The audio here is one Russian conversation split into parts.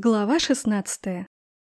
Глава 16.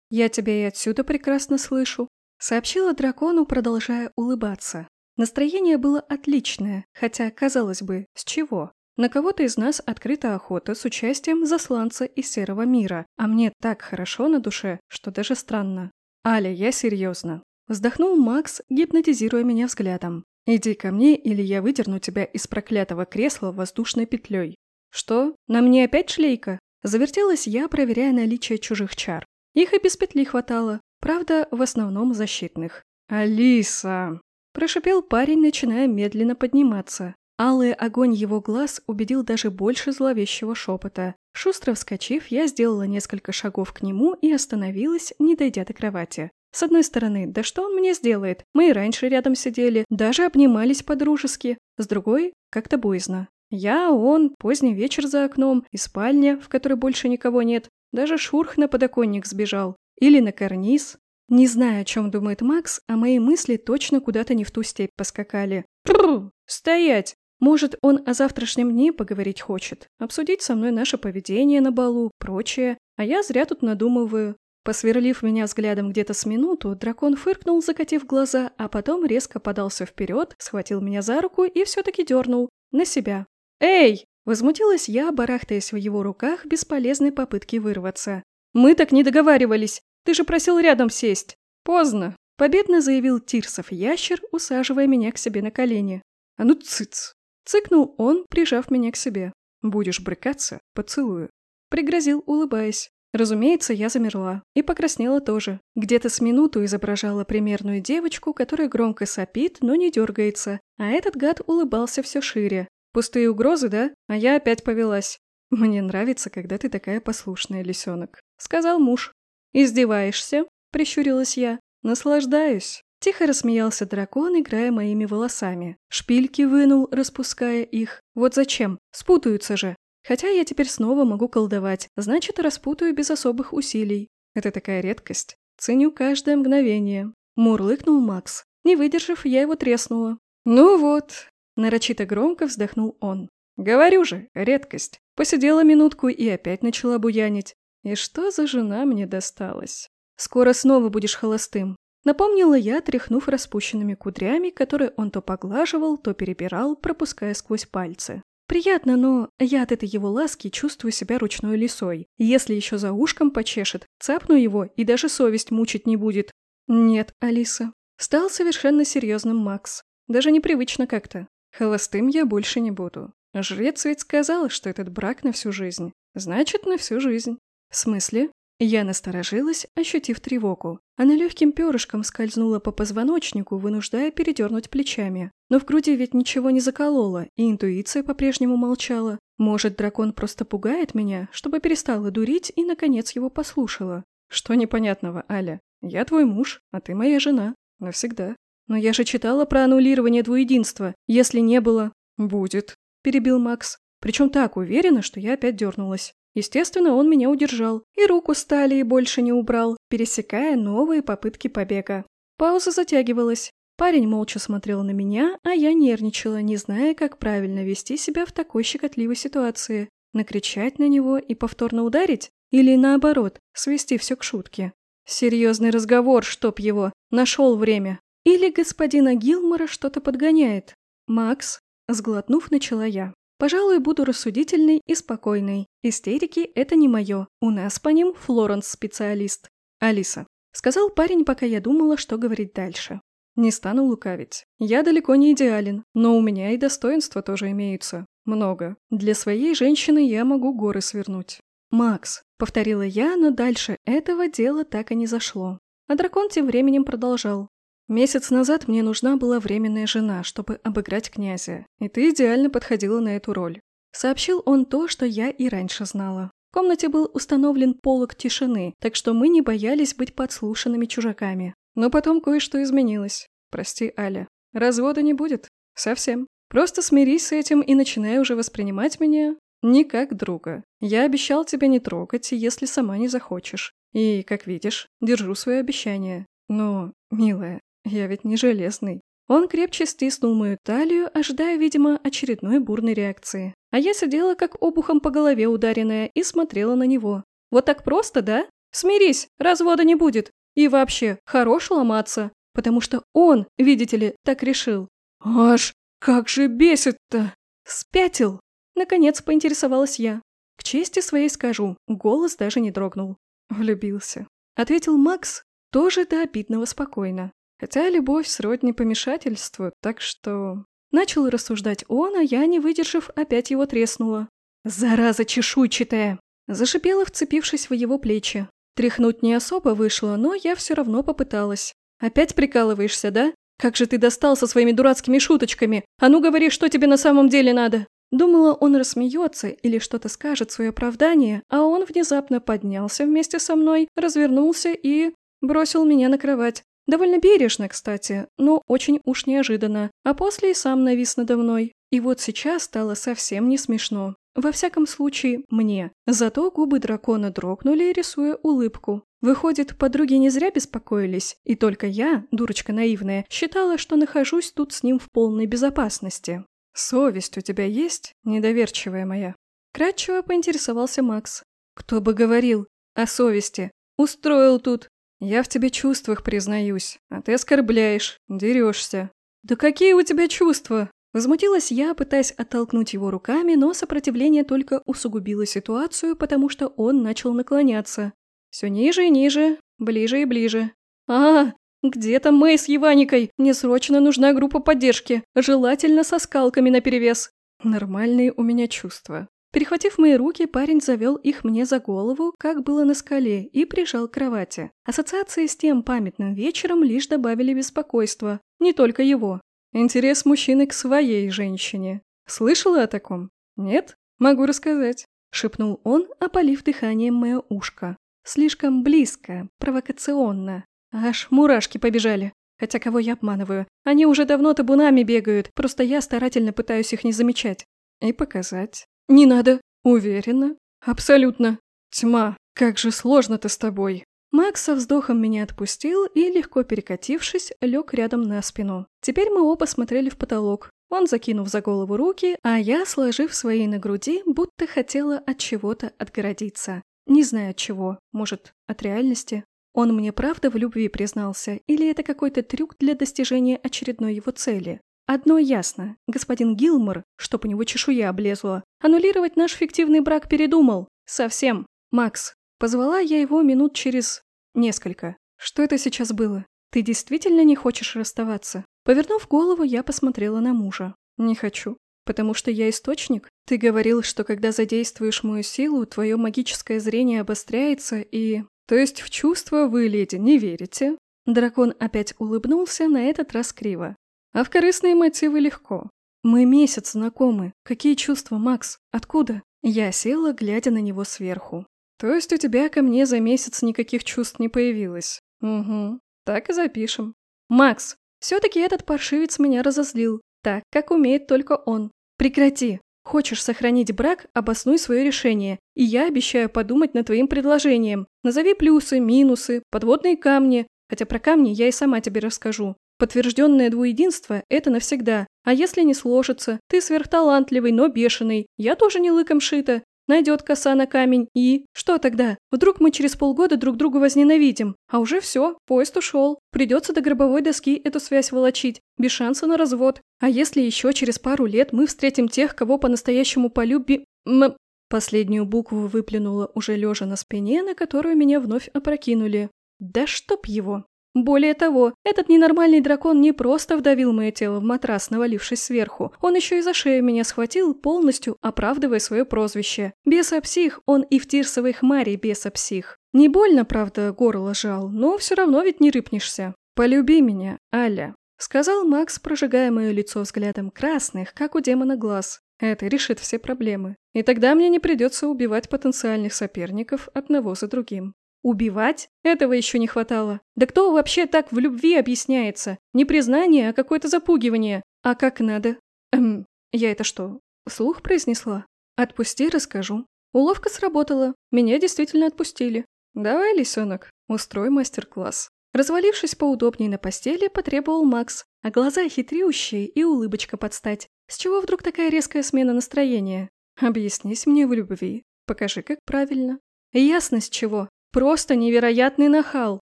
«Я тебя и отсюда прекрасно слышу», — сообщила дракону, продолжая улыбаться. Настроение было отличное, хотя, казалось бы, с чего? На кого-то из нас открыта охота с участием засланца из серого мира, а мне так хорошо на душе, что даже странно. «Аля, я серьезно». Вздохнул Макс, гипнотизируя меня взглядом. «Иди ко мне, или я выдерну тебя из проклятого кресла воздушной петлей». «Что? На мне опять шлейка?» Завертелась я, проверяя наличие чужих чар. Их и без петли хватало, правда, в основном защитных. «Алиса!» – прошипел парень, начиная медленно подниматься. Алый огонь его глаз убедил даже больше зловещего шепота. Шустро вскочив, я сделала несколько шагов к нему и остановилась, не дойдя до кровати. С одной стороны, да что он мне сделает? Мы и раньше рядом сидели, даже обнимались по-дружески. С другой, как-то боязно. Я, он, поздний вечер за окном и спальня, в которой больше никого нет. Даже шурх на подоконник сбежал. Или на карниз. Не знаю, о чем думает Макс, а мои мысли точно куда-то не в ту степь поскакали. Прррр! Стоять! Может, он о завтрашнем дне поговорить хочет, обсудить со мной наше поведение на балу, прочее, а я зря тут надумываю. Посверлив меня взглядом где-то с минуту, дракон фыркнул, закатив глаза, а потом резко подался вперед, схватил меня за руку и все-таки дернул. На себя. «Эй!» – возмутилась я, барахтаясь в его руках бесполезной попытки вырваться. «Мы так не договаривались! Ты же просил рядом сесть!» «Поздно!» – победно заявил Тирсов ящер, усаживая меня к себе на колени. «А ну цыц!» – цыкнул он, прижав меня к себе. «Будешь брыкаться? Поцелую!» Пригрозил, улыбаясь. Разумеется, я замерла. И покраснела тоже. Где-то с минуту изображала примерную девочку, которая громко сопит, но не дергается. А этот гад улыбался все шире. Пустые угрозы, да? А я опять повелась. Мне нравится, когда ты такая послушная, лисенок. Сказал муж. Издеваешься? Прищурилась я. Наслаждаюсь. Тихо рассмеялся дракон, играя моими волосами. Шпильки вынул, распуская их. Вот зачем? Спутаются же. Хотя я теперь снова могу колдовать, значит, распутаю без особых усилий. Это такая редкость. Ценю каждое мгновение. Мурлыкнул Макс. Не выдержав, я его треснула. Ну вот, Нарочито громко вздохнул он. «Говорю же, редкость. Посидела минутку и опять начала буянить. И что за жена мне досталась? Скоро снова будешь холостым». Напомнила я, тряхнув распущенными кудрями, которые он то поглаживал, то перебирал, пропуская сквозь пальцы. Приятно, но я от этой его ласки чувствую себя ручной лисой. Если еще за ушком почешет, цапну его и даже совесть мучить не будет. Нет, Алиса. Стал совершенно серьезным Макс. Даже непривычно как-то. Холостым я больше не буду. Жрец ведь сказал, что этот брак на всю жизнь. Значит, на всю жизнь. В смысле? Я насторожилась, ощутив тревогу. Она легким перышком скользнула по позвоночнику, вынуждая передернуть плечами. Но в груди ведь ничего не закололо, и интуиция по-прежнему молчала. Может, дракон просто пугает меня, чтобы перестала дурить и, наконец, его послушала? Что непонятного, Аля? Я твой муж, а ты моя жена. Навсегда. «Но я же читала про аннулирование двуединства. Если не было...» «Будет», – перебил Макс. Причем так уверенно, что я опять дернулась. Естественно, он меня удержал. И руку с талии больше не убрал, пересекая новые попытки побега. Пауза затягивалась. Парень молча смотрел на меня, а я нервничала, не зная, как правильно вести себя в такой щекотливой ситуации. Накричать на него и повторно ударить? Или наоборот, свести все к шутке? Серьезный разговор, чтоб его. Нашел время. Или господина Гилмора что-то подгоняет? Макс, сглотнув, начала я. Пожалуй, буду рассудительной и спокойной. Истерики – это не мое. У нас по ним Флоренс специалист. Алиса. Сказал парень, пока я думала, что говорить дальше. Не стану лукавить. Я далеко не идеален, но у меня и достоинства тоже имеются. Много. Для своей женщины я могу горы свернуть. «Макс», — повторила я, но дальше этого дела так и не зашло. А дракон тем временем продолжал. Месяц назад мне нужна была временная жена, чтобы обыграть князя, и ты идеально подходила на эту роль. Сообщил он то, что я и раньше знала. В комнате был установлен полог тишины, так что мы не боялись быть подслушанными чужаками. Но потом кое-что изменилось. Прости, Аля. Развода не будет. Совсем. Просто смирись с этим и начинай уже воспринимать меня не как друга. Я обещал тебя не трогать, если сама не захочешь. И, как видишь, держу свое обещание. Но, милая, я ведь не железный. Он крепче стиснул мою талию, ожидая, видимо, очередной бурной реакции. А я сидела как обухом по голове ударенная и смотрела на него. Вот так просто, да? Смирись, развода не будет. И вообще, хорош ломаться, потому что он, видите ли, так решил. Аж как же бесит-то! Спятил! Наконец поинтересовалась я. К чести своей скажу, голос даже не дрогнул. Влюбился. Ответил Макс, тоже до обидного спокойно. Хотя любовь сродни помешательству, так что... Начал рассуждать он, а я, не выдержав, опять его треснула. «Зараза чешуйчатая!» Зашипела, вцепившись в его плечи. Тряхнуть не особо вышло, но я все равно попыталась. «Опять прикалываешься, да? Как же ты достал со своими дурацкими шуточками? А ну говори, что тебе на самом деле надо!» Думала, он рассмеется или что-то скажет свое оправдание, а он внезапно поднялся вместе со мной, развернулся и... бросил меня на кровать. Довольно бережно, кстати, но очень уж неожиданно, а после и сам навис надо мной. И вот сейчас стало совсем не смешно. Во всяком случае, мне. Зато губы дракона дрогнули, рисуя улыбку. Выходит, подруги не зря беспокоились, и только я, дурочка наивная, считала, что нахожусь тут с ним в полной безопасности. «Совесть у тебя есть, недоверчивая моя?» Кратчево поинтересовался Макс. «Кто бы говорил о совести? Устроил тут. Я в тебе чувствах признаюсь, а ты оскорбляешь, дерешься». «Да какие у тебя чувства?» Возмутилась я, пытаясь оттолкнуть его руками, но сопротивление только усугубило ситуацию, потому что он начал наклоняться. Все ниже и ниже, ближе и ближе. «А, «Где там Мэй с Еваникой? Мне срочно нужна группа поддержки, желательно со скалками наперевес». Нормальные у меня чувства. Перехватив мои руки, парень завел их мне за голову, как было на скале, и прижал к кровати. Ассоциации с тем памятным вечером лишь добавили беспокойства. Не только его. Интерес мужчины к своей женщине. Слышала о таком? Нет? Могу рассказать. Шепнул он, опалив дыханием мое ушко. Слишком близко, провокационно. Аж мурашки побежали. Хотя кого я обманываю? Они уже давно табунами бегают, просто я старательно пытаюсь их не замечать. И показать. Не надо. Уверена. Абсолютно. Тьма, как же сложно-то с тобой. Макс со вздохом меня отпустил и, легко перекатившись, лег рядом на спину. Теперь мы оба смотрели в потолок. Он закинув за голову руки, а я, сложив свои на груди, будто хотела от чего-то отгородиться. Не знаю от чего, может, от реальности. Он мне правда в любви признался, или это какой-то трюк для достижения очередной его цели? Одно ясно, господин Гилмор, чтоб у него чешуя облезла, аннулировать наш фиктивный брак передумал. Совсем. Макс, позвала я его минут через... несколько. Что это сейчас было? Ты действительно не хочешь расставаться? Повернув голову, я посмотрела на мужа. Не хочу. Потому что я источник? Ты говорил, что когда задействуешь мою силу, твое магическое зрение обостряется и... То есть в чувства вы, леди, не верите? Дракон опять улыбнулся, на этот раз криво. А в корыстные мотивы легко. Мы месяц знакомы. Какие чувства, Макс? Откуда? Я села, глядя на него сверху. То есть у тебя ко мне за месяц никаких чувств не появилось? Угу. Так и запишем. Макс, все-таки этот паршивец меня разозлил. Так, как умеет только он. Прекрати. Хочешь сохранить брак, обоснуй свое решение, и я обещаю подумать над твоим предложением. Назови плюсы, минусы, подводные камни, хотя про камни я и сама тебе расскажу. Подтвержденное двуединство – это навсегда. А если не сложится, ты сверхталантливый, но бешеный. Я тоже не лыком шита. Найдет коса на камень и... Что тогда? Вдруг мы через полгода друг друга возненавидим? А уже все, поезд ушел. Придется до гробовой доски эту связь волочить. Без шанса на развод. А если еще через пару лет мы встретим тех, кого по-настоящему полюбим... М... Последнюю букву выплюнула уже лежа на спине, на которую меня вновь опрокинули. Да чтоб его! Более того, этот ненормальный дракон не просто вдавил мое тело в матрас, навалившись сверху, он еще и за шею меня схватил, полностью оправдывая свое прозвище. Беса-псих, он и в тирсовой хмаре беса-псих. Не больно, правда, горло жал, но все равно ведь не рыпнешься. «Полюби меня, Аля», — сказал Макс, прожигая мое лицо взглядом красных, как у демона глаз. Это решит все проблемы. И тогда мне не придется убивать потенциальных соперников одного за другим. Убивать? Этого еще не хватало. Да кто вообще так в любви объясняется? Не признание, а какое-то запугивание. А как надо? Эм, я это что, слух произнесла? Отпусти, расскажу. Уловка сработала. Меня действительно отпустили. Давай, лисенок, устрой мастер-класс. Развалившись поудобнее на постели, потребовал Макс, а глаза хитрющие и улыбочка подстать. С чего вдруг такая резкая смена настроения? Объяснись мне в любви. Покажи, как правильно. Ясно с чего. Просто невероятный нахал.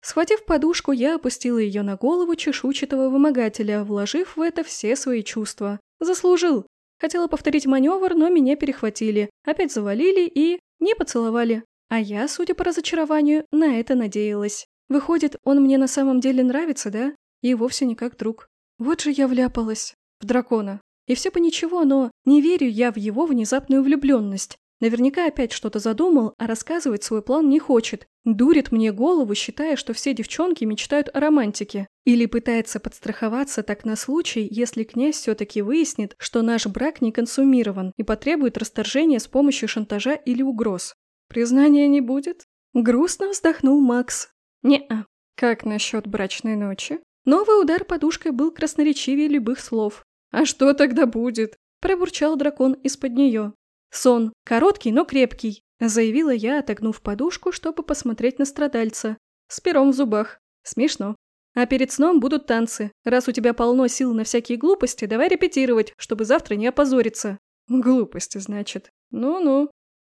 Схватив подушку, я опустила ее на голову чешуйчатого вымогателя, вложив в это все свои чувства. Заслужил. Хотела повторить маневр, но меня перехватили, опять завалили и... не поцеловали. А я, судя по разочарованию, на это надеялась. Выходит, он мне на самом деле нравится, да? И вовсе не как друг. Вот же я вляпалась. В дракона. И все бы ничего, но не верю я в его внезапную влюбленность. Наверняка опять что-то задумал, а рассказывать свой план не хочет. Дурит мне голову, считая, что все девчонки мечтают о романтике. Или пытается подстраховаться так на случай, если князь все-таки выяснит, что наш брак не консумирован и потребует расторжения с помощью шантажа или угроз. Признания не будет? Грустно вздохнул Макс. Не-а. Как насчет брачной ночи? Новый удар подушкой был красноречивее любых слов. А что тогда будет? Пробурчал дракон из-под нее. «Сон. Короткий, но крепкий», – заявила я, отогнув подушку, чтобы посмотреть на страдальца. С пером в зубах. Смешно. А перед сном будут танцы. Раз у тебя полно сил на всякие глупости, давай репетировать, чтобы завтра не опозориться. Глупости, значит. Ну-ну.